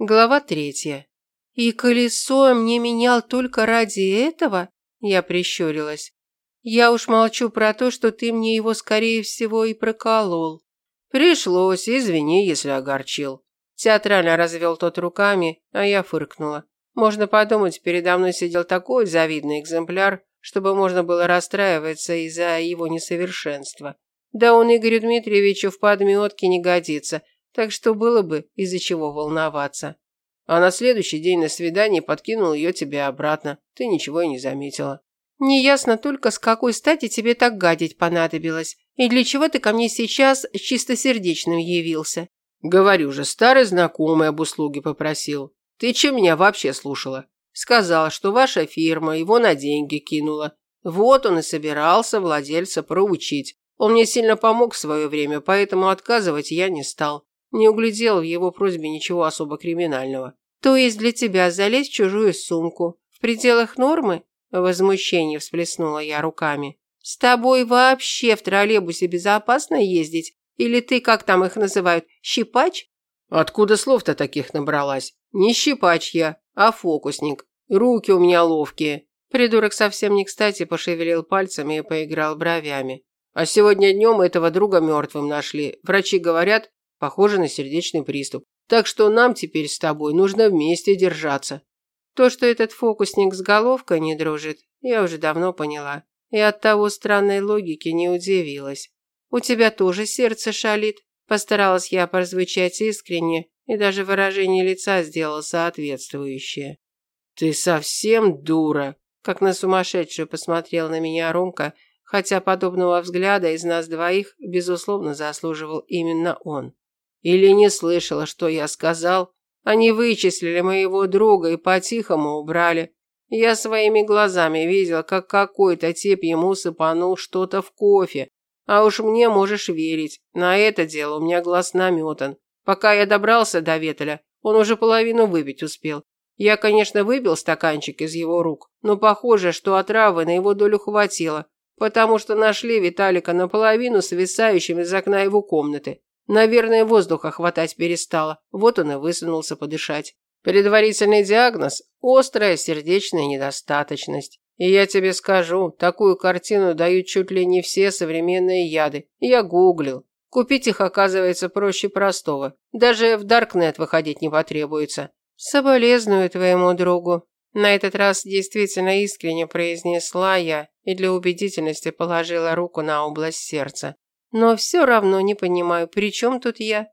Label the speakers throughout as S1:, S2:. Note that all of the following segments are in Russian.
S1: Глава третья. «И колесо мне менял только ради этого?» Я прищурилась. «Я уж молчу про то, что ты мне его, скорее всего, и проколол». «Пришлось, извини, если огорчил». Театрально развел тот руками, а я фыркнула. Можно подумать, передо мной сидел такой завидный экземпляр, чтобы можно было расстраиваться из-за его несовершенства. Да он Игорю Дмитриевичу в подметке не годится, так что было бы из-за чего волноваться. А на следующий день на свидании подкинул ее тебе обратно. Ты ничего и не заметила. Неясно только, с какой стати тебе так гадить понадобилось. И для чего ты ко мне сейчас чистосердечным явился? Говорю же, старый знакомый об услуге попросил. Ты чем меня вообще слушала? Сказал, что ваша фирма его на деньги кинула. Вот он и собирался владельца проучить. Он мне сильно помог в свое время, поэтому отказывать я не стал. Не углядел в его просьбе ничего особо криминального. То есть для тебя залезть в чужую сумку в пределах нормы? В возмущении всплеснула я руками. С тобой вообще в троллейбусе безопасно ездить? Или ты, как там их называют, щипач? Откуда слов-то таких набралась? Не щипач я, а фокусник. Руки у меня ловкие. Придурок совсем не кстати пошевелил пальцами и поиграл бровями. А сегодня днем этого друга мертвым нашли. Врачи говорят, Похоже на сердечный приступ. Так что нам теперь с тобой нужно вместе держаться. То, что этот фокусник с головкой не дружит, я уже давно поняла. И от того странной логики не удивилась. У тебя тоже сердце шалит? Постаралась я прозвучать искренне, и даже выражение лица сделала соответствующее. Ты совсем дура, как на сумасшедшую посмотрел на меня Ромка, хотя подобного взгляда из нас двоих, безусловно, заслуживал именно он. Или не слышала, что я сказал? Они вычислили моего друга и по-тихому убрали. Я своими глазами видел, как какой-то тип ему сыпанул что-то в кофе. А уж мне можешь верить, на это дело у меня глаз наметан. Пока я добрался до Ветеля, он уже половину выпить успел. Я, конечно, выпил стаканчик из его рук, но похоже, что отравы на его долю хватило, потому что нашли Виталика наполовину свисающим из окна его комнаты. Наверное, воздуха хватать перестало. Вот он и высунулся подышать. Предварительный диагноз – острая сердечная недостаточность. И я тебе скажу, такую картину дают чуть ли не все современные яды. Я гуглил. Купить их оказывается проще простого. Даже в Даркнет выходить не потребуется. Соболезную твоему другу. На этот раз действительно искренне произнесла я и для убедительности положила руку на область сердца. Но все равно не понимаю, при чем тут я?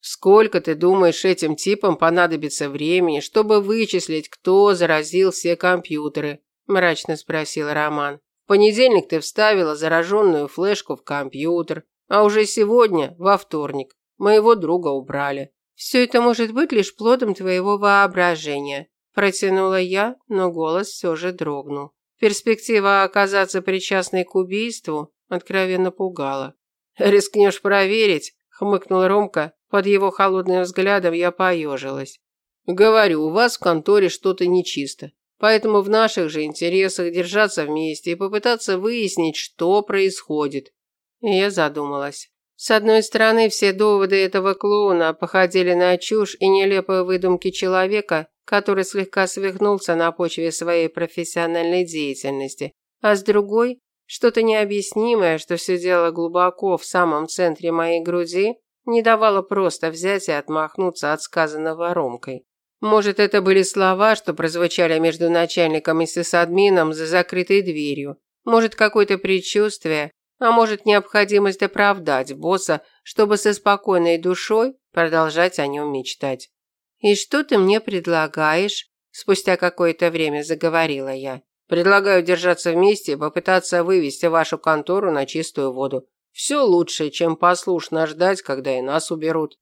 S1: Сколько, ты думаешь, этим типам понадобится времени, чтобы вычислить, кто заразил все компьютеры? Мрачно спросил Роман. В понедельник ты вставила зараженную флешку в компьютер, а уже сегодня, во вторник, моего друга убрали. Все это может быть лишь плодом твоего воображения. Протянула я, но голос все же дрогнул. Перспектива оказаться причастной к убийству откровенно пугала. «Рискнешь проверить?» – хмыкнул Ромка. Под его холодным взглядом я поежилась. «Говорю, у вас в конторе что-то нечисто. Поэтому в наших же интересах держаться вместе и попытаться выяснить, что происходит». Я задумалась. С одной стороны, все доводы этого клоуна походили на чушь и нелепые выдумки человека, который слегка свихнулся на почве своей профессиональной деятельности, а с другой что-то необъяснимое, что сидело глубоко в самом центре моей груди, не давало просто взять и отмахнуться от сказанного Ромкой. Может, это были слова, что прозвучали между начальником и сисадмином за закрытой дверью. Может, какое-то предчувствие, а может, необходимость оправдать босса, чтобы со спокойной душой продолжать о нем мечтать. «И что ты мне предлагаешь?» Спустя какое-то время заговорила я. Предлагаю держаться вместе и попытаться вывести вашу контору на чистую воду. Все лучше, чем послушно ждать, когда и нас уберут.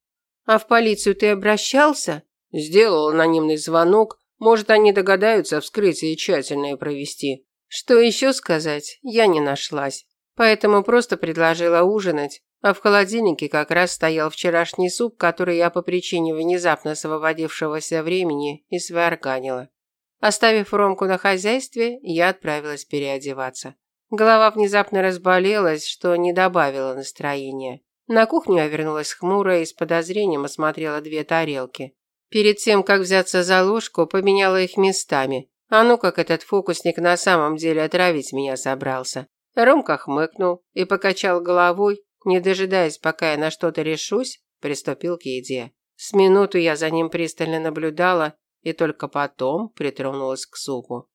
S1: А в полицию ты обращался? Сделал анонимный звонок. Может, они догадаются вскрытие тщательное провести. Что еще сказать, я не нашлась. Поэтому просто предложила ужинать. А в холодильнике как раз стоял вчерашний суп, который я по причине внезапно освободившегося времени и сварганила. Оставив Ромку на хозяйстве, я отправилась переодеваться. Голова внезапно разболелась, что не добавило настроения. На кухню я вернулась хмурая и с подозрением осмотрела две тарелки. Перед тем, как взяться за ложку, поменяла их местами. А ну как этот фокусник на самом деле отравить меня собрался. Ромка хмыкнул и покачал головой, не дожидаясь, пока я на что-то решусь, приступил к еде. С минуту я за ним пристально наблюдала и только потом притронулась к супу.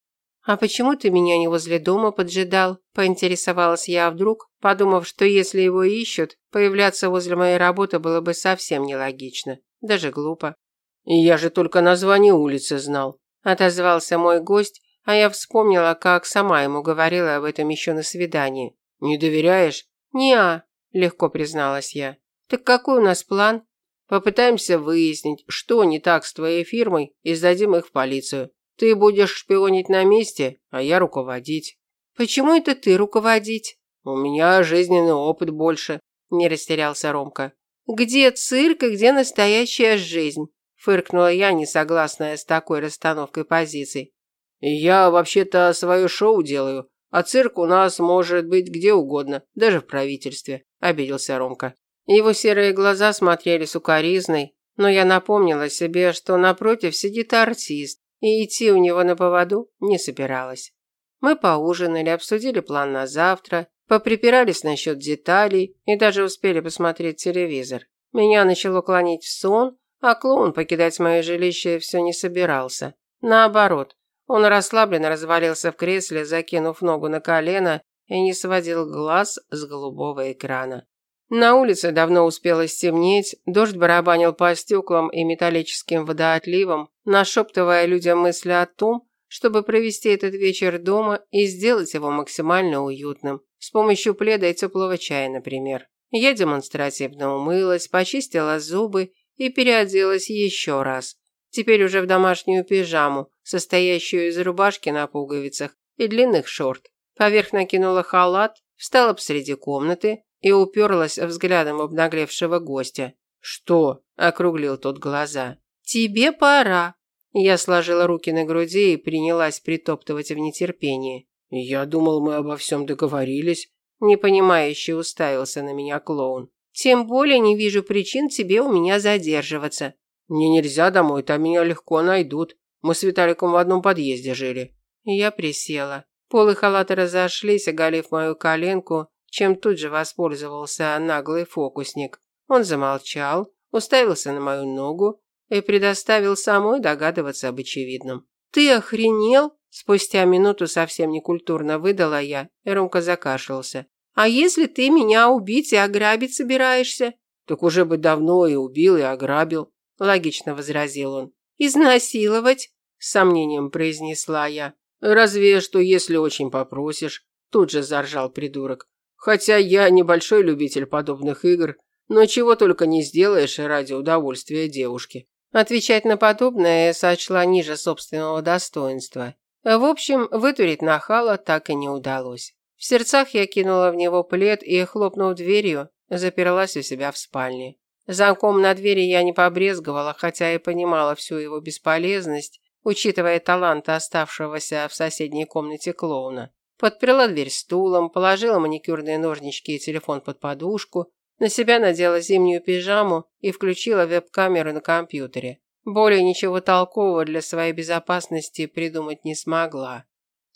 S1: «А почему ты меня не возле дома поджидал?» – поинтересовалась я вдруг, подумав, что если его ищут, появляться возле моей работы было бы совсем нелогично, даже глупо.
S2: «Я же только название улицы знал», –
S1: отозвался мой гость, а я вспомнила, как сама ему говорила об этом еще на свидании.
S2: «Не доверяешь?»
S1: «Не-а», легко призналась я. «Так какой у нас план?»
S2: «Попытаемся выяснить, что не так с твоей фирмой, и сдадим их в полицию. Ты будешь шпионить на месте, а я руководить.
S1: Почему это ты руководить?
S2: У меня жизненный опыт больше, не растерялся Ромка.
S1: Где цирк и где настоящая жизнь? Фыркнула я, не согласная с такой расстановкой позиций.
S2: Я вообще-то свое шоу делаю, а цирк у нас может быть где угодно, даже в правительстве, обиделся Ромка.
S1: Его серые глаза смотрели сукоризной, но я напомнила себе, что напротив сидит артист, и идти у него на поводу не собиралась. Мы поужинали, обсудили план на завтра, поприпирались насчет деталей и даже успели посмотреть телевизор. Меня начало клонить в сон, а клоун покидать мое жилище все не собирался. Наоборот, он расслабленно развалился в кресле, закинув ногу на колено и не сводил глаз с голубого экрана. На улице давно успело стемнеть, дождь барабанил по стеклам и металлическим водоотливам, нашептывая людям мысли о том, чтобы провести этот вечер дома и сделать его максимально уютным, с помощью пледа и теплого чая, например. Я демонстративно умылась, почистила зубы и переоделась еще раз. Теперь уже в домашнюю пижаму, состоящую из рубашки на пуговицах и длинных шорт. Поверх накинула халат, встала посреди комнаты, и уперлась взглядом обнаглевшего гостя.
S2: «Что?» – округлил тот глаза.
S1: «Тебе пора». Я сложила руки на груди и принялась притоптывать в нетерпении.
S2: «Я думал, мы обо всем договорились».
S1: Непонимающе уставился на меня клоун. «Тем более не вижу причин тебе у меня задерживаться».
S2: «Мне нельзя домой, там меня легко найдут. Мы с Виталиком в одном подъезде жили».
S1: Я присела. Полы халата разошлись, оголив мою коленку, чем тут же воспользовался наглый фокусник. Он замолчал, уставился на мою ногу и предоставил самой догадываться об очевидном. «Ты охренел?» Спустя минуту совсем некультурно выдала я, и Ромка закашлялся. «А если ты меня убить и ограбить собираешься?»
S2: «Так уже бы давно и убил, и ограбил», – логично возразил он.
S1: «Изнасиловать?» – с сомнением произнесла я.
S2: «Разве что, если очень попросишь», – тут же заржал придурок. Хотя я небольшой любитель подобных игр, но чего только не сделаешь ради удовольствия девушки.
S1: Отвечать на подобное сочла ниже собственного достоинства. В общем, вытурить нахала так и не удалось. В сердцах я кинула в него плед и, хлопнув дверью, заперлась у себя в спальне. Замком на двери я не побрезговала, хотя и понимала всю его бесполезность, учитывая талант оставшегося в соседней комнате клоуна. Подперла дверь стулом, положила маникюрные ножнички и телефон под подушку, на себя надела зимнюю пижаму и включила веб-камеру на компьютере. Более ничего толкового для своей безопасности придумать не смогла.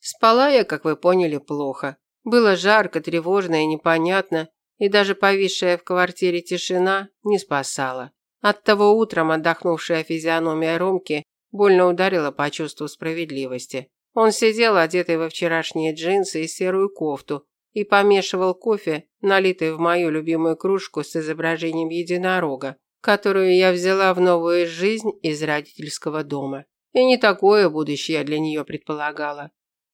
S1: Спала я, как вы поняли, плохо. Было жарко, тревожно и непонятно, и даже повисшая в квартире тишина не спасала. Оттого утром отдохнувшая физиономия Ромки больно ударила по чувству справедливости. Он сидел, одетый во вчерашние джинсы и серую кофту, и помешивал кофе, налитый в мою любимую кружку с изображением единорога, которую я взяла в новую жизнь из родительского дома. И не такое будущее я для нее предполагала.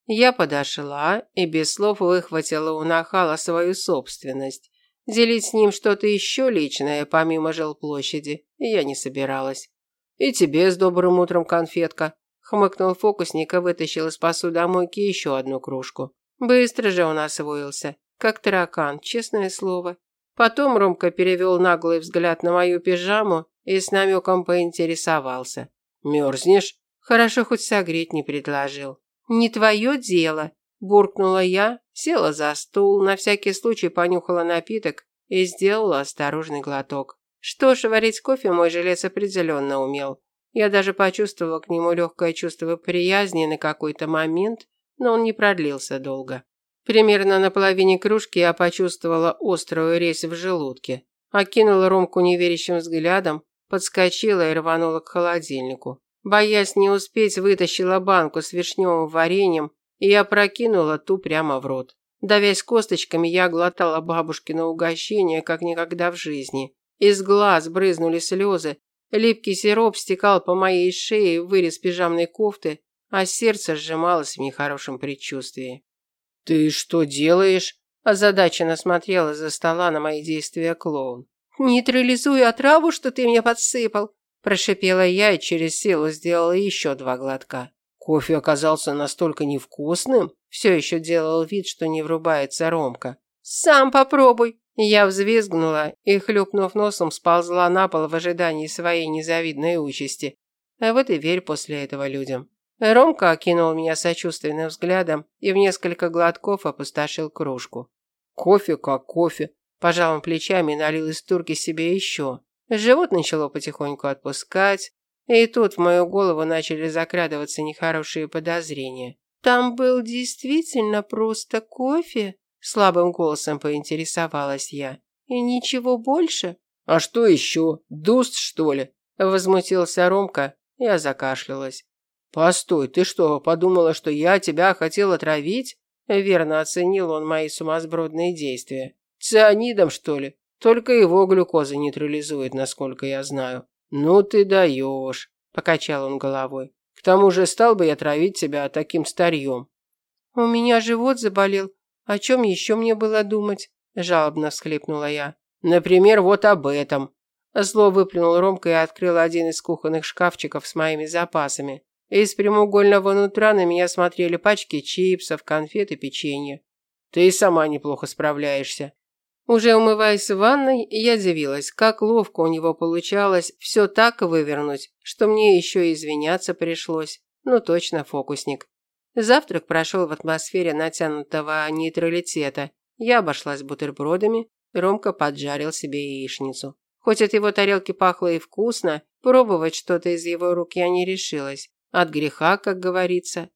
S1: Я подошла и без слов выхватила у нахала свою собственность. Делить с ним что-то еще личное, помимо жилплощади, я не собиралась. «И тебе с добрым утром, конфетка», Хмыкнул фокусник и вытащил из посудомойки еще одну кружку. Быстро же он освоился, как таракан, честное слово. Потом Ромка перевел наглый взгляд на мою пижаму и с намеком поинтересовался. «Мерзнешь?» Хорошо хоть согреть не предложил. «Не твое дело», – буркнула я, села за стул, на всякий случай понюхала напиток и сделала осторожный глоток. Что ж, варить кофе мой жилец определенно умел. Я даже почувствовала к нему легкое чувство приязни на какой-то момент, но он не продлился долго. Примерно на половине кружки я почувствовала острую резь в желудке. Окинула Ромку неверящим взглядом, подскочила и рванула к холодильнику. Боясь не успеть, вытащила банку с вишневым вареньем и опрокинула ту прямо в рот. Давясь косточками, я глотала бабушкино угощение, как никогда в жизни. Из глаз брызнули слезы, Липкий сироп стекал по моей шее в вырез пижамной кофты, а сердце сжималось в нехорошем предчувствии.
S2: «Ты что делаешь?»
S1: Озадаченно смотрела за стола на мои действия клоун. «Нейтрализую отраву, что ты мне подсыпал», прошипела я и через силу сделала еще два глотка.
S2: Кофе оказался настолько невкусным,
S1: все еще делал вид, что не врубается Ромка. «Сам попробуй», я взвизгнула и, хлюпнув носом, сползла на пол в ожидании своей незавидной участи. А вот и верь после этого людям. Ромка окинул меня сочувственным взглядом и в несколько глотков опустошил кружку.
S2: «Кофе как кофе», –
S1: пожал он плечами и налил из турки себе еще. Живот начало потихоньку отпускать, и тут в мою голову начали закрадываться нехорошие подозрения. «Там был действительно просто кофе?» Слабым голосом поинтересовалась я. И ничего больше?
S2: А что еще? Дуст, что ли?
S1: Возмутился Ромка. Я закашлялась.
S2: Постой, ты что, подумала, что я тебя хотел отравить?
S1: Верно оценил он мои сумасбродные действия.
S2: Цианидом, что ли? Только его глюкоза нейтрализует, насколько я знаю. Ну ты даешь, покачал он головой. К тому же стал бы я травить тебя таким старьем.
S1: У меня живот заболел, о чем еще мне было думать? Жалобно всхлипнула я.
S2: Например, вот об этом.
S1: Зло выплюнул Ромка и открыл один из кухонных шкафчиков с моими запасами. Из прямоугольного нутра на меня смотрели пачки чипсов, конфет и печенье.
S2: Ты и сама неплохо справляешься.
S1: Уже умываясь в ванной, я дивилась, как ловко у него получалось все так вывернуть, что мне еще и извиняться пришлось. Ну точно фокусник. Завтрак прошел в атмосфере натянутого нейтралитета. Я обошлась бутербродами, Ромка поджарил себе яичницу. Хоть от его тарелки пахло и вкусно, пробовать что-то из его рук я не решилась. От греха, как говорится.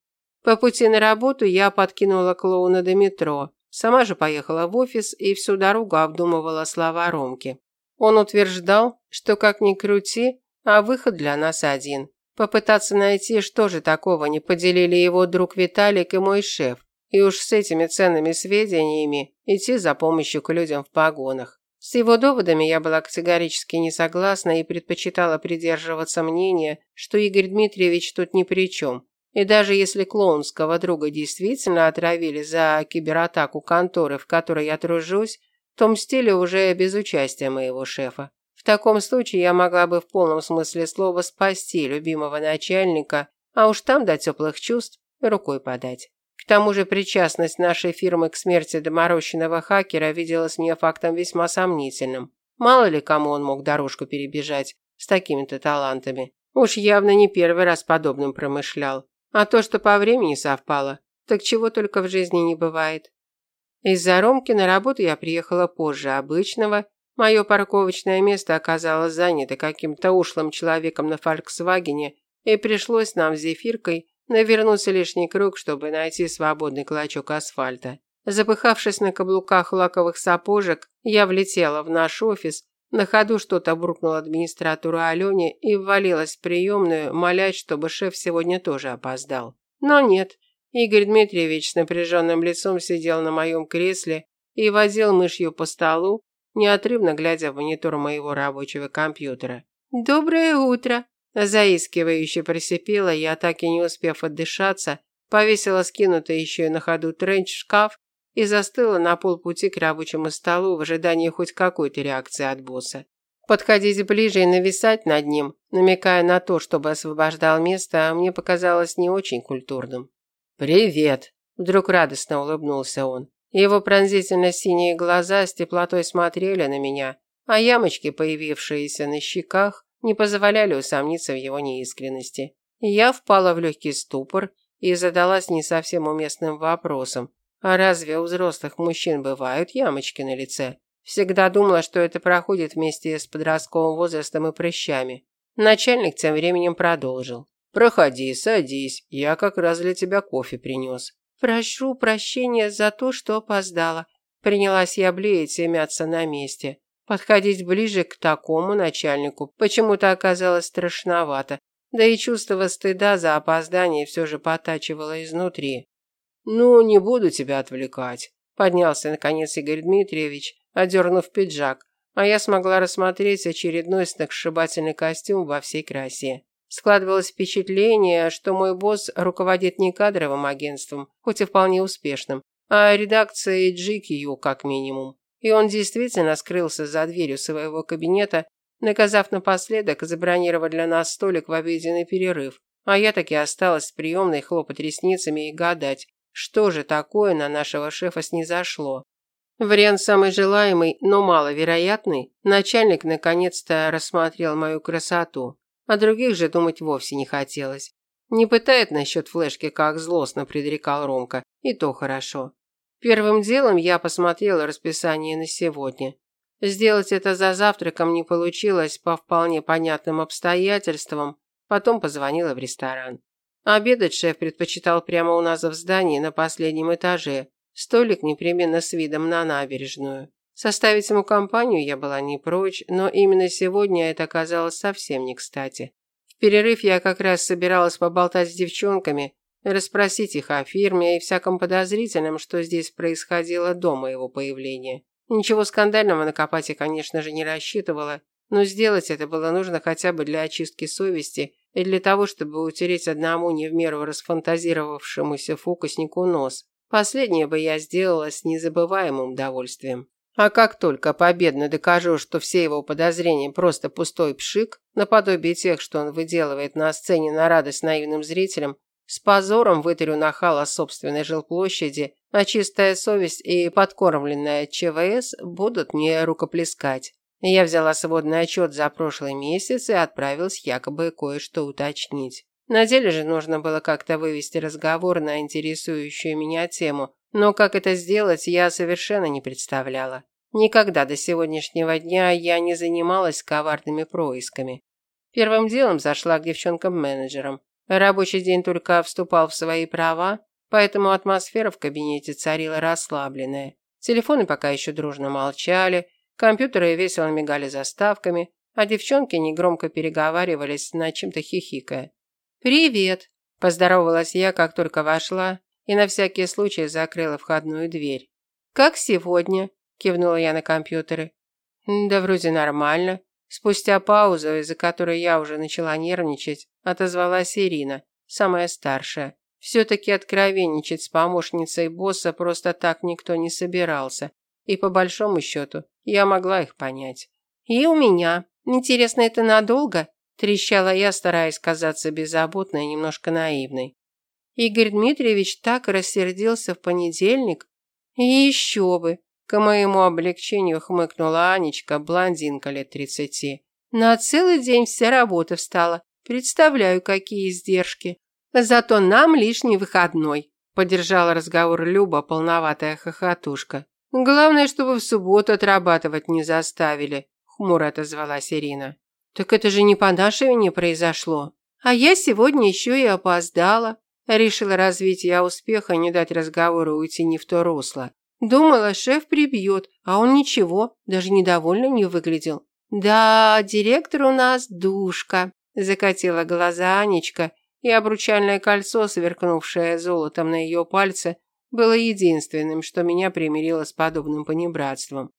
S1: По пути на работу я подкинула клоуна до метро. Сама же поехала в офис и всю дорогу обдумывала слова Ромки. Он утверждал, что как ни крути, а выход для нас один. Попытаться найти, что же такого не поделили его друг Виталик и мой шеф. И уж с этими ценными сведениями идти за помощью к людям в погонах. С его доводами я была категорически не согласна и предпочитала придерживаться мнения, что Игорь Дмитриевич тут ни при чем. И даже если клоунского друга действительно отравили за кибератаку конторы, в которой я тружусь, то мстили уже без участия моего шефа. В таком случае я могла бы в полном смысле слова спасти любимого начальника, а уж там до теплых чувств рукой подать. К тому же причастность нашей фирмы к смерти доморощенного хакера виделась мне фактом весьма сомнительным. Мало ли кому он мог дорожку перебежать с такими-то талантами. Уж явно не первый раз подобным промышлял. А то, что по времени совпало, так чего только в жизни не бывает. Из-за Ромки на работу я приехала позже обычного Мое парковочное место оказалось занято каким-то ушлым человеком на «Фольксвагене», и пришлось нам с Зефиркой навернуться лишний круг, чтобы найти свободный клочок асфальта. Запыхавшись на каблуках лаковых сапожек, я влетела в наш офис, на ходу что-то буркнула администратору Алене и ввалилась в приемную, молясь, чтобы шеф сегодня тоже опоздал. Но нет, Игорь Дмитриевич с напряженным лицом сидел на моем кресле и возил мышью по столу, неотрывно глядя в монитор моего рабочего компьютера. «Доброе утро!» Заискивающе просипела я, так и не успев отдышаться, повесила скинутый еще и на ходу тренч в шкаф и застыла на полпути к рабочему столу в ожидании хоть какой-то реакции от босса. Подходить ближе и нависать над ним, намекая на то, чтобы освобождал место, мне показалось не очень культурным.
S2: «Привет!»
S1: – вдруг радостно улыбнулся он. Его пронзительно-синие глаза с теплотой смотрели на меня, а ямочки, появившиеся на щеках, не позволяли усомниться в его неискренности. Я впала в легкий ступор и задалась не совсем уместным вопросом. А разве у взрослых мужчин бывают ямочки на лице? Всегда думала, что это проходит вместе с подростковым возрастом и прыщами. Начальник тем временем продолжил.
S2: «Проходи, садись, я как раз для тебя кофе принес».
S1: «Прошу прощения за то, что опоздала». Принялась я блеять и мяться на месте. Подходить ближе к такому начальнику почему-то оказалось страшновато, да и чувство стыда за опоздание все же потачивало изнутри.
S2: «Ну, не буду тебя отвлекать», –
S1: поднялся наконец Игорь Дмитриевич, одернув пиджак, а я смогла рассмотреть очередной сногсшибательный костюм во всей красе. Складывалось впечатление, что мой босс руководит не кадровым агентством, хоть и вполне успешным, а редакцией GQ как минимум. И он действительно скрылся за дверью своего кабинета, наказав напоследок забронировать для нас столик в обеденный перерыв. А я таки осталась в приемной хлопать ресницами и гадать, что же такое на нашего шефа снизошло. Вариант самый желаемый, но маловероятный. Начальник наконец-то рассмотрел мою красоту. О других же думать вовсе не хотелось. Не пытает насчет флешки, как злостно предрекал Ромка. И то хорошо. Первым делом я посмотрела расписание на сегодня. Сделать это за завтраком не получилось по вполне понятным обстоятельствам. Потом позвонила в ресторан. Обедать шеф предпочитал прямо у нас в здании на последнем этаже. Столик непременно с видом на набережную. Составить ему компанию я была не прочь, но именно сегодня это оказалось совсем не кстати. В перерыв я как раз собиралась поболтать с девчонками, расспросить их о фирме и всяком подозрительном, что здесь происходило до моего появления. Ничего скандального накопать я, конечно же, не рассчитывала, но сделать это было нужно хотя бы для очистки совести и для того, чтобы утереть одному не в меру расфантазировавшемуся фокуснику нос. Последнее бы я сделала с незабываемым удовольствием. А как только победно докажу, что все его подозрения просто пустой пшик, наподобие тех, что он выделывает на сцене на радость наивным зрителям, с позором вытарю нахала собственной жилплощади, а чистая совесть и подкормленная ЧВС будут мне рукоплескать. Я взяла сводный отчет за прошлый месяц и отправилась якобы кое-что уточнить. На деле же нужно было как-то вывести разговор на интересующую меня тему, но как это сделать, я совершенно не представляла. Никогда до сегодняшнего дня я не занималась коварными происками. Первым делом зашла к девчонкам-менеджерам. Рабочий день только вступал в свои права, поэтому атмосфера в кабинете царила расслабленная. Телефоны пока еще дружно молчали, компьютеры весело мигали заставками, а девчонки негромко переговаривались, над чем-то хихикая. «Привет!» – поздоровалась я, как только вошла, и на всякий случай закрыла входную дверь. «Как сегодня?» – кивнула я на компьютеры. «Да вроде нормально». Спустя паузу, из-за которой я уже начала нервничать, отозвалась Ирина, самая старшая. Все-таки откровенничать с помощницей босса просто так никто не собирался. И по большому счету, я могла их понять. «И у меня. Интересно, это надолго?» Трещала я, стараясь казаться беззаботной и немножко наивной. Игорь Дмитриевич так рассердился в понедельник. И еще бы. К моему облегчению хмыкнула Анечка, блондинка лет тридцати. На целый день вся работа встала. Представляю, какие издержки. Зато нам лишний выходной. Поддержала разговор Люба, полноватая хохотушка. Главное, чтобы в субботу отрабатывать не заставили, хмуро отозвалась Ирина. Так это же не по нашей вине произошло. А я сегодня еще и опоздала. Решила развить я успеха, не дать разговору уйти не в то русло. Думала, шеф прибьет, а он ничего, даже недовольно не выглядел. Да, директор у нас душка, закатила глаза Анечка, и обручальное кольцо, сверкнувшее золотом на ее пальце, было единственным, что меня примирило с подобным понебратством.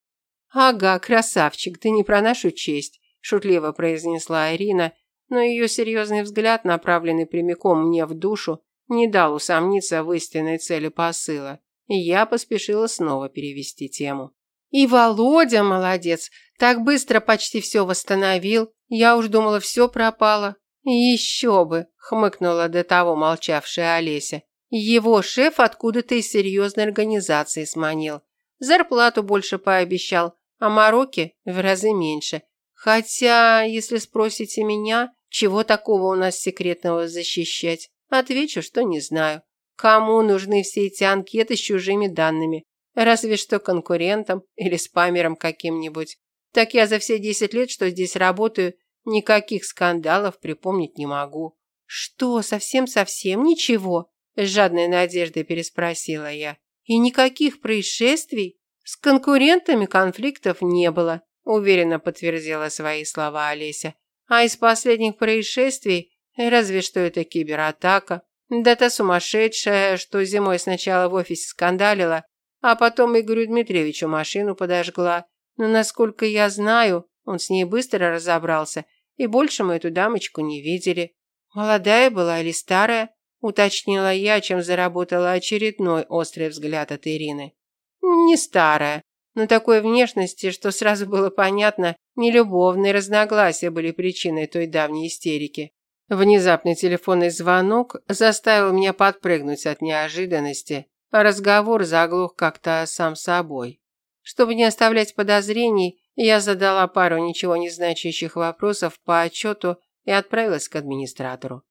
S1: Ага, красавчик, ты не про нашу честь, шутливо произнесла Ирина, но ее серьезный взгляд, направленный прямиком мне в душу, не дал усомниться в истинной цели посыла. И я поспешила снова перевести тему. И Володя молодец, так быстро почти все восстановил. Я уж думала, все пропало. Еще бы, хмыкнула до того молчавшая Олеся. Его шеф откуда-то из серьезной организации сманил. Зарплату больше пообещал, а мороки в разы меньше. Хотя, если спросите меня, чего такого у нас секретного защищать, отвечу, что не знаю. Кому нужны все эти анкеты с чужими данными? Разве что конкурентам или спамерам каким-нибудь. Так я за все 10 лет, что здесь работаю, Никаких скандалов припомнить не могу. Что, совсем-совсем ничего? С жадной надеждой переспросила я. И никаких происшествий? С конкурентами конфликтов не было, уверенно подтвердила свои слова Олеся. А из последних происшествий разве что это кибератака. Да та сумасшедшая, что зимой сначала в офисе скандалила, а потом Игорю Дмитриевичу машину подожгла. Но, насколько я знаю, он с ней быстро разобрался, и больше мы эту дамочку не видели. Молодая была или старая? Уточнила я, чем заработала очередной острый взгляд от Ирины. Не старая, но такой внешности, что сразу было понятно, нелюбовные разногласия были причиной той давней истерики. Внезапный телефонный звонок заставил меня подпрыгнуть от неожиданности, а разговор заглох как-то сам собой. Чтобы не оставлять подозрений, я задала пару ничего не значащих вопросов по отчету и отправилась к администратору.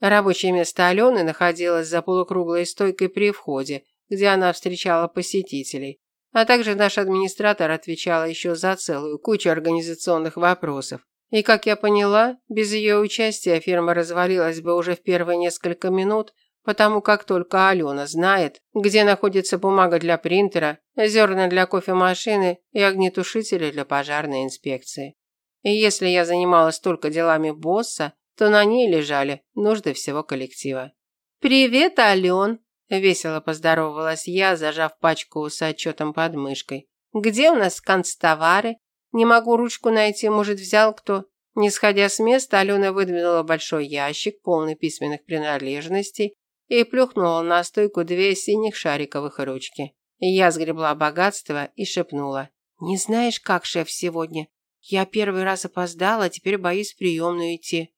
S1: Рабочее место Алены находилось за полукруглой стойкой при входе, где она встречала посетителей. А также наш администратор отвечала еще за целую кучу организационных вопросов. И, как я поняла, без ее участия фирма развалилась бы уже в первые несколько минут, потому как только Алена знает, где находится бумага для принтера, зерна для кофемашины и огнетушители для пожарной инспекции. И если я занималась только делами босса, то на ней лежали нужды всего коллектива. «Привет, Ален!» – весело поздоровалась я, зажав пачку с отчетом под мышкой. «Где у нас констовары? Не могу ручку найти, может, взял кто?» Не сходя с места, Алена выдвинула большой ящик, полный письменных принадлежностей, и плюхнула на стойку две синих шариковых ручки. Я сгребла богатство и шепнула. «Не знаешь, как шеф сегодня? Я первый раз опоздала, теперь боюсь в приемную идти».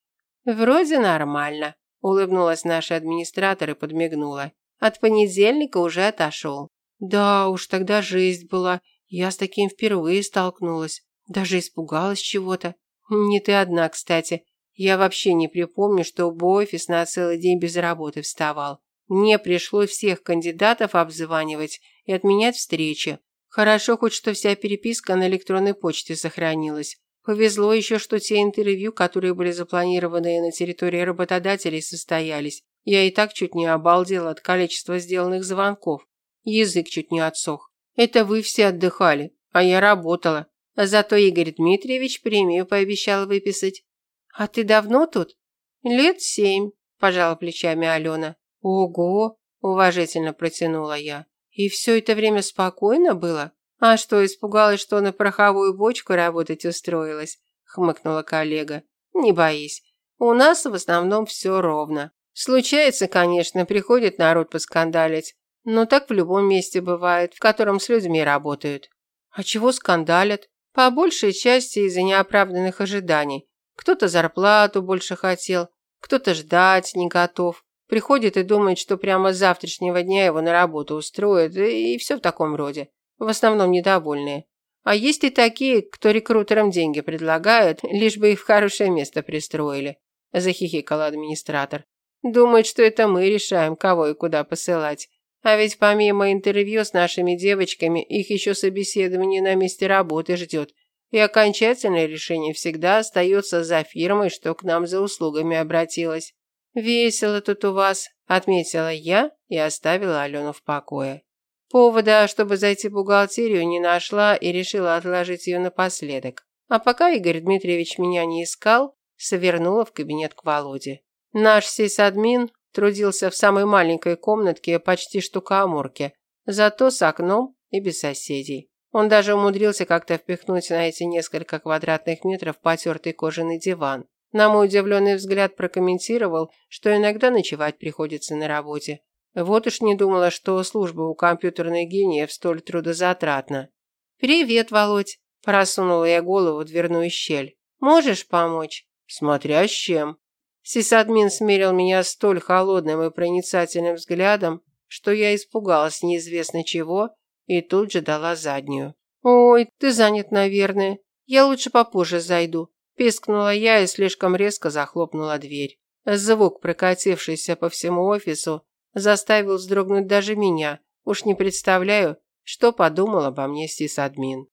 S1: «Вроде нормально», – улыбнулась наша администратор и подмигнула. «От понедельника уже отошел». «Да уж, тогда жизнь была. Я с таким впервые столкнулась. Даже испугалась чего-то. Не ты одна, кстати. Я вообще не припомню, чтобы офис на целый день без работы вставал. Мне пришлось всех кандидатов обзванивать и отменять встречи. Хорошо хоть, что вся переписка на электронной почте сохранилась. Повезло еще, что те интервью, которые были запланированы на территории работодателей, состоялись. Я и так чуть не обалдела от количества сделанных звонков. Язык чуть не отсох. Это вы все отдыхали, а я работала. Зато Игорь Дмитриевич премию пообещал выписать. «А ты давно тут?» «Лет семь», – пожала плечами Алена. «Ого!» – уважительно протянула я. «И все это время спокойно было? А что, испугалась, что на пороховую бочку работать устроилась?» – хмыкнула коллега. «Не боись. У нас в основном все ровно. Случается, конечно, приходит народ поскандалить, но так в любом месте бывает, в котором с людьми работают. А чего скандалят? По большей части из-за неоправданных ожиданий. Кто-то зарплату больше хотел, кто-то ждать не готов. Приходит и думает, что прямо с завтрашнего дня его на работу устроят, и все в таком роде. В основном недовольные. А есть и такие, кто рекрутерам деньги предлагают, лишь бы их в хорошее место пристроили, захихикал администратор. Думает, что это мы решаем, кого и куда посылать. А ведь помимо интервью с нашими девочками, их еще собеседование на месте работы ждет и окончательное решение всегда остается за фирмой, что к нам за услугами обратилась. «Весело тут у вас», – отметила я и оставила Алену в покое. Повода, чтобы зайти в бухгалтерию, не нашла и решила отложить ее напоследок. А пока Игорь Дмитриевич меня не искал, свернула в кабинет к Володе. Наш сисадмин трудился в самой маленькой комнатке почти что каморке, зато с окном и без соседей. Он даже умудрился как-то впихнуть на эти несколько квадратных метров потертый кожаный диван. На мой удивленный взгляд прокомментировал, что иногда ночевать приходится на работе. Вот уж не думала, что служба у компьютерной гениев столь трудозатратна. «Привет, Володь!» – просунула я голову в дверную щель. «Можешь помочь?» «Смотря с чем». Сисадмин смерил меня столь холодным и проницательным взглядом, что я испугалась неизвестно чего и тут же дала заднюю. «Ой, ты занят, наверное. Я лучше попозже зайду», – пискнула я и слишком резко захлопнула дверь. Звук, прокатившийся по всему офису, заставил вздрогнуть даже меня. Уж не представляю, что подумал обо мне сисадмин.